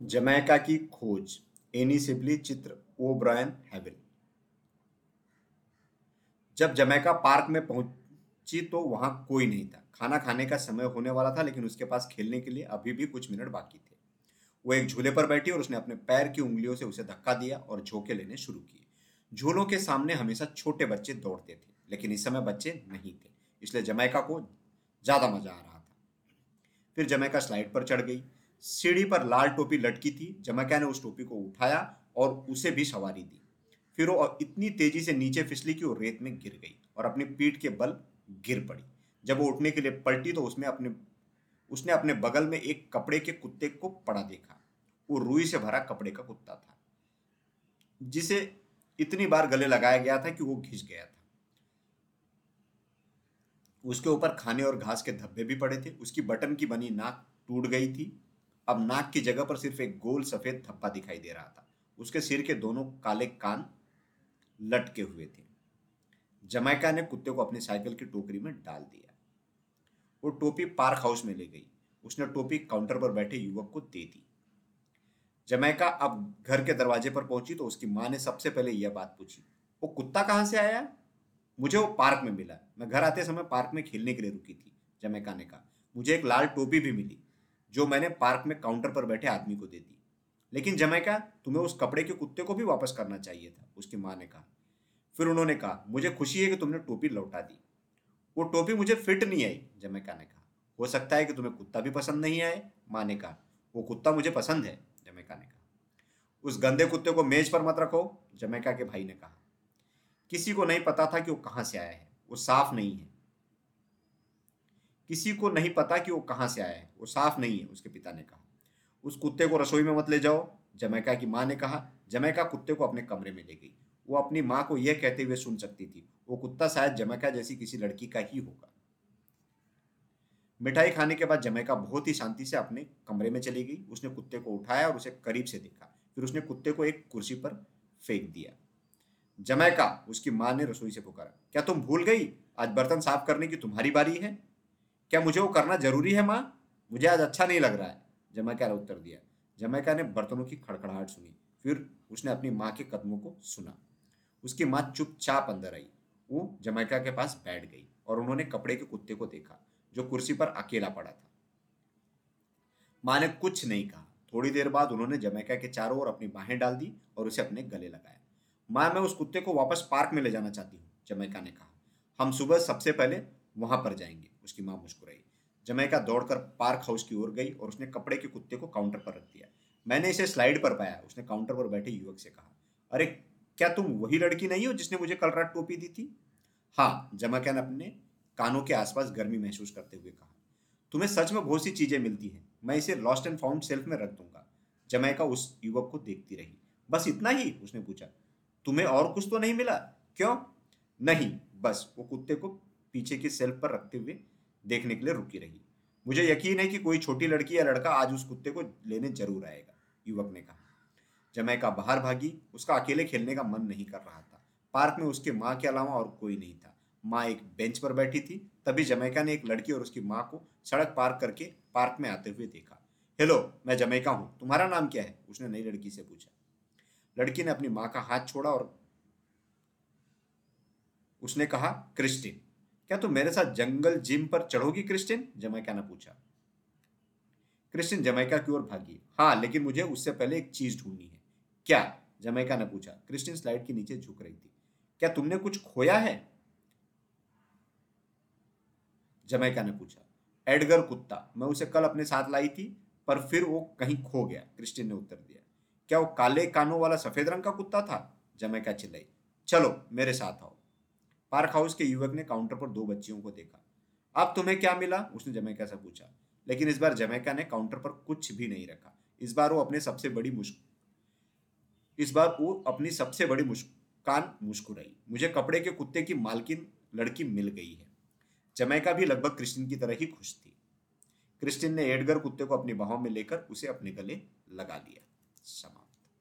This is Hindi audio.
जमैका की खोज, एनी सिबली चित्र, ओ ब्रायन हैविल। जब जमैका पार्क में पहुँची तो वहाँ कोई नहीं था। खाना खाने का समय होने वाला था, लेकिन उसके पास खेलने के लिए अभी भी कुछ मिनट बाकी थे। वो एक झूले पर बैठी और उसने अपने पैर की उंगलियों से उसे धक्का दिया और झोंके लेने शुरू किए। झूलों के सामने हमेशा छोटे बच्चे दौड़ते थे, लेकिन इस समय बच्चे नहीं थे, इसलिए जमैका को ज़्यादा मज़ा आ रहा था। फिर जमैका स्लाइड पर चढ़ गई। सीढ़ी पर लाल टोपी लटकी थी जमैका ने उस टोपी को उठाया और उसे भी सवारी दी। फिर वो इतनी तेज़ी से नीचे फिसली कि वो रेत में गिर गई और अपनी पीठ के बल गिर पड़ी। जब वो उठने के लिए पलटी तो उसमें अपने, उसने अपने बगल में एक कपड़े के कुत्ते को पड़ा देखा। वो रुई से भरा कपड़े का कुत्ता था, जिसे इतनी बार गले लगाया गया था कि वो घिस गया था। उसके ऊपर खाने और घास के धब्बे भी पड़े थे, उसकी बटन की बनी नाक टूट गई थी अब नाक की जगह पर सिर्फ़ एक गोल सफ़ेद थप्पा दिखाई दे रहा था। उसके सिर के दोनों काले कान लटके हुए थे। जमैका ने कुत्ते को अपनी साइकिल की टोकरी में डाल दिया। वो टोपी पार्क हाउस में ले गई। उसने टोपी काउंटर पर बैठे युवक को दे दी। जमैका अब घर के दरवाजे पर पहुँची तो उसकी माँ ने सबसे पहले यह बात पूछी, वो कुत्ता कहाँ से आया? मुझे वो पार्क में मिला। मैं घर आते समय पार्क में खेलने के लिए रुकी थी, जमैका ने कहा। मुझे एक लाल टोपी भी मिली। जो मैंने पार्क में काउंटर पर बैठे आदमी को दे दी। लेकिन जमैका, तुम्हें उस कपड़े के कुत्ते को भी वापस करना चाहिए था, उसकी माँ ने कहा। फिर उन्होंने कहा, मुझे खुशी है कि तुमने टोपी लौटा दी। वो टोपी मुझे फिट नहीं आई, जमैका ने कहा। हो सकता है कि तुम्हें कुत्ता भी पसंद नहीं आए, माँ ने कहा। वो कुत्ता मुझे पसंद है, जमैका ने कहा। उस गंदे कुत्ते को मेज पर मत रखो, जमैका के भाई ने कहा। किसी को नहीं पता था कि वो कहाँ से आया है। वो साफ़ नहीं है। किसी को नहीं पता कि वो कहाँ से आया है। वो साफ़ नहीं है, उसके पिता ने कहा। उस कुत्ते को रसोई में मत ले जाओ, जमैका की माँ ने कहा। जमैका कुत्ते को अपने कमरे में ले गई। वो अपनी माँ को यह कहते हुए सुन सकती थी, वो कुत्ता शायद जमैका जैसी किसी लड़की का ही होगा। मिठाई खाने के बाद जमैका बहुत ही शांति से अपने कमरे में चली गई। उसने कुत्ते को उठाया और उसे करीब से देखा। फिर उसने कुत्ते को एक कुर्सी पर फेंक दिया। जमैका, उसकी माँ ने रसोई से पुकारा, क्या तुम भूल गई? आज बर्तन साफ़ करने की तुम्हारी बारी है। क्या मुझे वो करना ज़रूरी है, माँ? मुझे आज अच्छा नहीं लग रहा है। जमैका ने उत्तर दिया। जमैका ने बर्तनों की खड़खड़ाहट सुनी। फिर उसने अपनी माँ के कदमों को सुना। उसकी माँ चुपचाप अंदर आई। वो जमैका के पास बैठ गई और उन्होंने कपड़े के कुत्ते को देखा, जो कुर्सी पर अकेला पड़ा था। माँ ने कुछ नहीं कहा। थोड़ी देर बाद उन्होंने जमैका के चारों ओर अपनी बाहें डाल दी और उसे अपने गले लगाया। माँ, मैं उस कुत्ते को वापस पार्क में ले जाना चाहती हूँ, जमैका ने कहा। हम सुबह सबसे पहले वहाँ पर जाएँगे। उसकी माँ मुस्कुराई। जमैका दौड़कर पार्क हाउस की ओर गई और उसने कपड़े के कुत्ते को काउंटर पर रख दिया। मैंने इसे स्लाइड पर पाया, उसने काउंटर पर बैठे युवक से कहा, अरे, क्या तुम वही लड़की नहीं हो जिसने मुझे कल रात टोपी दी थी? हाँ जमैका ने अपने कानों के आसपास गर्मी महसूस करते हुए कहा, तुम्हें सच में बहुत सी चीज़ें मिलती हैं, मैं इसे लॉस्ट एंड फाउंड सेल्फ में रख दूँगा। जमैका उस युवक को देखती रही। बस इतना ही? उसने पूछा। तुम्हें और कुछ तो नहीं मिला? क्यों? नहीं, बस वो कुत्ते को पीछे की सेल्फ पर रखते हुए देखने के लिए रुकी रही। मुझे यकीन है कि कोई छोटी लड़की या लड़का आज उस कुत्ते को लेने ज़रूर आएगा, युवक ने कहा। जमैका बाहर भागी, उसका अकेले खेलने का मन नहीं कर रहा था। पार्क में उसकी माँ के अलावा और कोई नहीं था। माँ एक बेंच पर बैठी थी, तभी जमैका ने एक लड़की और उसकी माँ को सड़क पार करके पार्क में आते हुए देखा। हेलो, मैं जमैका हूँ, तुम्हारा नाम क्या है? उसने नई लड़की से पूछा। लड़की ने अपनी माँ का हाथ छोड़ा और उसने कहा, क्रिस्टिन। क्या तुम मेरे साथ जंगल जिम पर चढ़ोगी, क्रिस्टिन? जमैका ने पूछा। क्रिस्टिन, जमैका की ओर भागी। हाँ लेकिन मुझे उससे पहले एक चीज़ ढूंढनी है। क्या? जमैका ने पूछा। क्रिस्टिन स्लाइड के नीचे झुक रही थी। क्या तुमने कुछ खोया है? जमैका ने पूछा। एडगर कुत्ता। मैं उसे कल अपने साथ लाई थी, पर फिर वो कहीं खो गया। क्रिस्टिन ने उत्तर दिया। क्या वो काले कानों वाला सफ़ेद रंग का कुत्ता था? जमैका चिल्लाई। चलो, मेरे साथ आओ। पार्क हाउस के युवक ने काउंटर पर दो बच्चियों को देखा। अब तुम्हें क्या मिला? उसने जमैका से पूछा। लेकिन इस बार जमैका ने काउंटर पर कुछ भी नहीं रखा। इस बार वो अपने सबसे बड़ी मुश्क इस बार वो अपनी सबसे बड़ी मुस्कान मुस्कुराई। मुझे कपड़े के कुत्ते की मालकिन लड़की मिल गई है। जमैका भी लगभग क्रिस्टिन की तरह ही खुश थी। क्रिस्टिन ने एडगर कुत्ते को अपनी बाहों में लेकर उसे अपने गले लगा लिया। समाप्त।